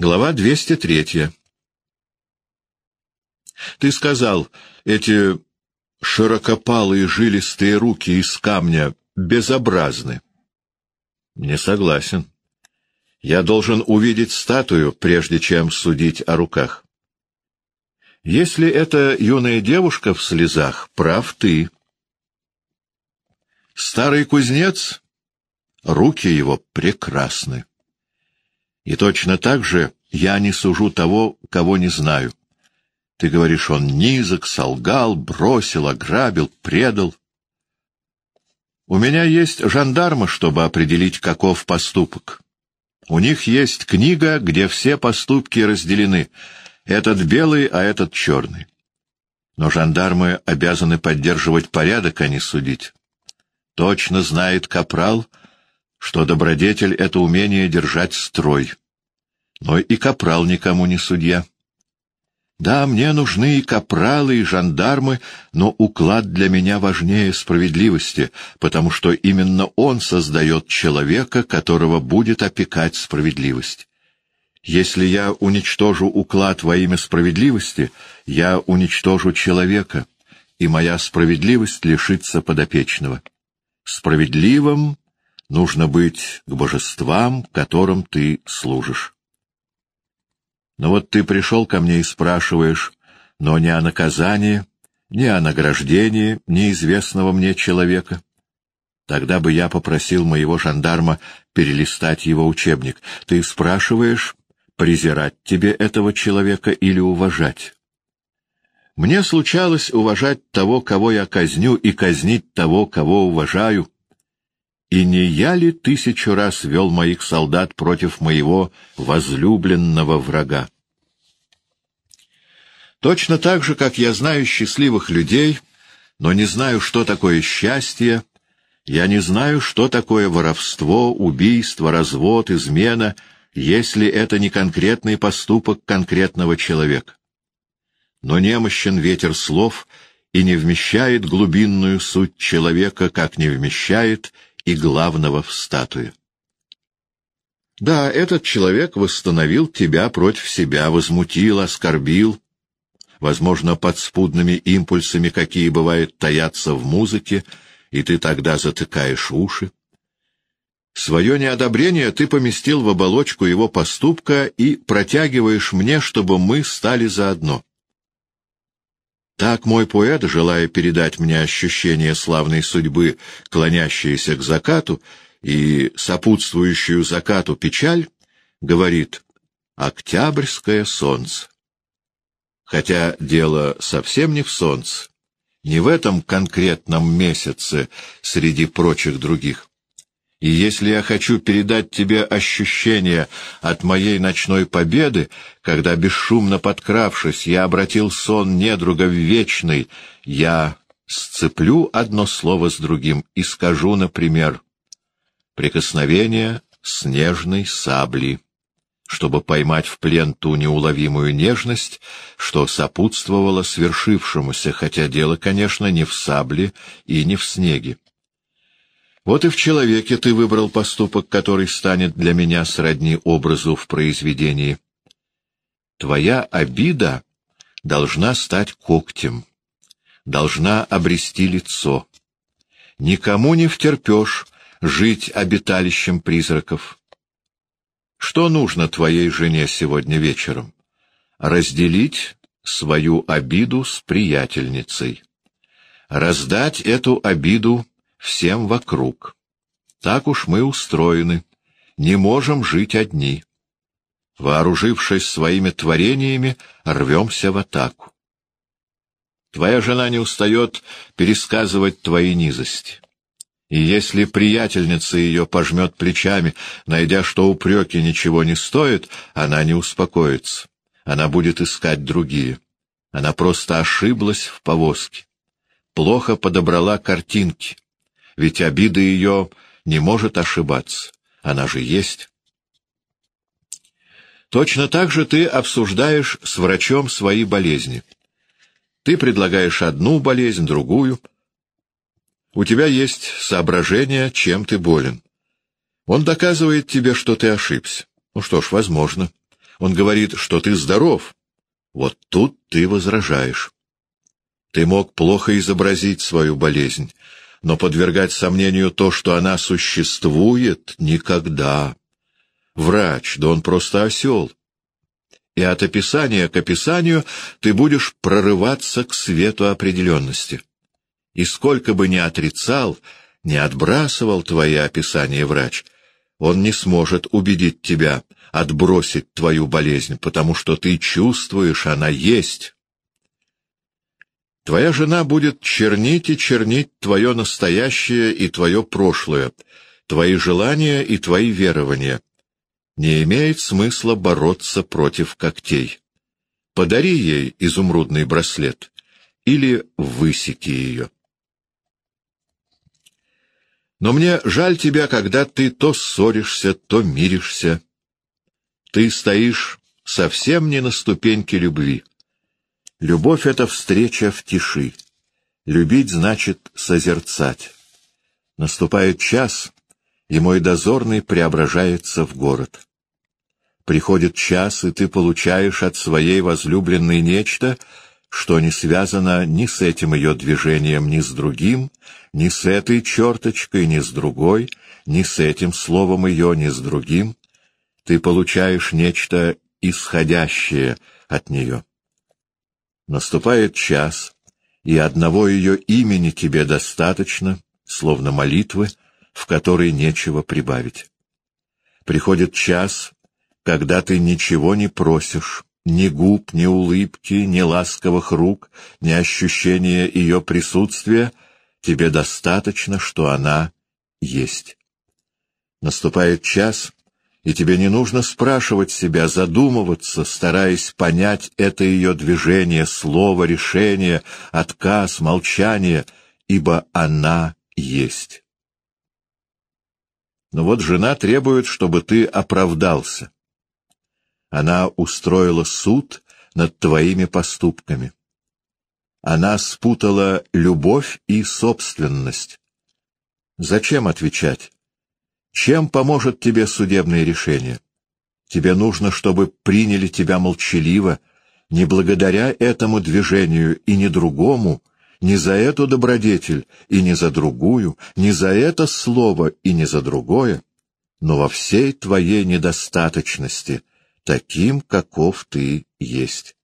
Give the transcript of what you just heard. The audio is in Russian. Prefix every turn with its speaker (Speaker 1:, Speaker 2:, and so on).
Speaker 1: Глава 203. Ты сказал, эти широкопалые жилистые руки из камня безобразны. Не согласен. Я должен увидеть статую, прежде чем судить о руках. Если это юная девушка в слезах, прав ты. Старый кузнец, руки его прекрасны. И точно так же я не сужу того, кого не знаю. Ты говоришь, он низок, солгал, бросил, ограбил, предал. У меня есть жандармы, чтобы определить, каков поступок. У них есть книга, где все поступки разделены. Этот белый, а этот черный. Но жандармы обязаны поддерживать порядок, а не судить. Точно знает капрал, что добродетель — это умение держать строй. Но и капрал никому не судья. Да, мне нужны и капралы, и жандармы, но уклад для меня важнее справедливости, потому что именно он создает человека, которого будет опекать справедливость. Если я уничтожу уклад во имя справедливости, я уничтожу человека, и моя справедливость лишится подопечного. Справедливым нужно быть к божествам, которым ты служишь. Но вот ты пришел ко мне и спрашиваешь, но не о наказании, не о награждении неизвестного мне человека. Тогда бы я попросил моего жандарма перелистать его учебник. Ты спрашиваешь, презирать тебе этого человека или уважать? Мне случалось уважать того, кого я казню, и казнить того, кого уважаю. И не я ли тысячу раз вел моих солдат против моего возлюбленного врага? Точно так же, как я знаю счастливых людей, но не знаю, что такое счастье, я не знаю, что такое воровство, убийство, развод, измена, если это не конкретный поступок конкретного человека. Но немощен ветер слов и не вмещает глубинную суть человека, как не вмещает и главного в статуе. Да, этот человек восстановил тебя против себя, возмутил, оскорбил, возможно, подспудными импульсами, какие, бывает, таятся в музыке, и ты тогда затыкаешь уши. Свое неодобрение ты поместил в оболочку его поступка и протягиваешь мне, чтобы мы стали заодно. Так мой поэт, желая передать мне ощущение славной судьбы, клонящейся к закату, и сопутствующую закату печаль, говорит «Октябрьское солнце». Хотя дело совсем не в солнце, не в этом конкретном месяце среди прочих других. И если я хочу передать тебе ощущение от моей ночной победы, когда, бесшумно подкравшись, я обратил сон недруга в вечный, я сцеплю одно слово с другим и скажу, например, «Прикосновение снежной сабли» чтобы поймать в плен ту неуловимую нежность, что сопутствовало свершившемуся, хотя дело, конечно, не в сабле и не в снеге. Вот и в человеке ты выбрал поступок, который станет для меня сродни образу в произведении. Твоя обида должна стать когтем, должна обрести лицо. Никому не втерпешь жить обиталищем призраков. Что нужно твоей жене сегодня вечером? Разделить свою обиду с приятельницей. Раздать эту обиду всем вокруг. Так уж мы устроены, не можем жить одни. Вооружившись своими творениями, рвемся в атаку. Твоя жена не устает пересказывать твои низости. И если приятельница ее пожмет плечами, найдя, что упреки ничего не стоят, она не успокоится. Она будет искать другие. Она просто ошиблась в повозке. Плохо подобрала картинки ведь обида ее не может ошибаться, она же есть. Точно так же ты обсуждаешь с врачом свои болезни. Ты предлагаешь одну болезнь, другую. У тебя есть соображение, чем ты болен. Он доказывает тебе, что ты ошибся. Ну что ж, возможно. Он говорит, что ты здоров. Вот тут ты возражаешь. Ты мог плохо изобразить свою болезнь, но подвергать сомнению то, что она существует, никогда. Врач, да он просто осел. И от описания к описанию ты будешь прорываться к свету определенности. И сколько бы ни отрицал, не отбрасывал твои описания врач, он не сможет убедить тебя отбросить твою болезнь, потому что ты чувствуешь, она есть. Твоя жена будет чернить и чернить твое настоящее и твое прошлое, твои желания и твои верования. Не имеет смысла бороться против когтей. Подари ей изумрудный браслет или высеки ее. Но мне жаль тебя, когда ты то ссоришься, то миришься. Ты стоишь совсем не на ступеньке любви. Любовь — это встреча в тиши. Любить значит созерцать. Наступает час, и мой дозорный преображается в город. Приходит час, и ты получаешь от своей возлюбленной нечто — что не связано ни с этим ее движением, ни с другим, ни с этой черточкой, ни с другой, ни с этим словом ее, ни с другим. Ты получаешь нечто исходящее от нее. Наступает час, и одного ее имени тебе достаточно, словно молитвы, в которой нечего прибавить. Приходит час, когда ты ничего не просишь, ни губ, ни улыбки, ни ласковых рук, ни ощущения ее присутствия, тебе достаточно, что она есть. Наступает час, и тебе не нужно спрашивать себя, задумываться, стараясь понять это ее движение, слово, решение, отказ, молчание, ибо она есть. Но вот жена требует, чтобы ты оправдался. Она устроила суд над твоими поступками. Она спутала любовь и собственность. Зачем отвечать? Чем поможет тебе судебное решение? Тебе нужно, чтобы приняли тебя молчаливо, не благодаря этому движению и не другому, не за эту добродетель и не за другую, не за это слово и не за другое, но во всей твоей недостаточности, таким, каков ты есть.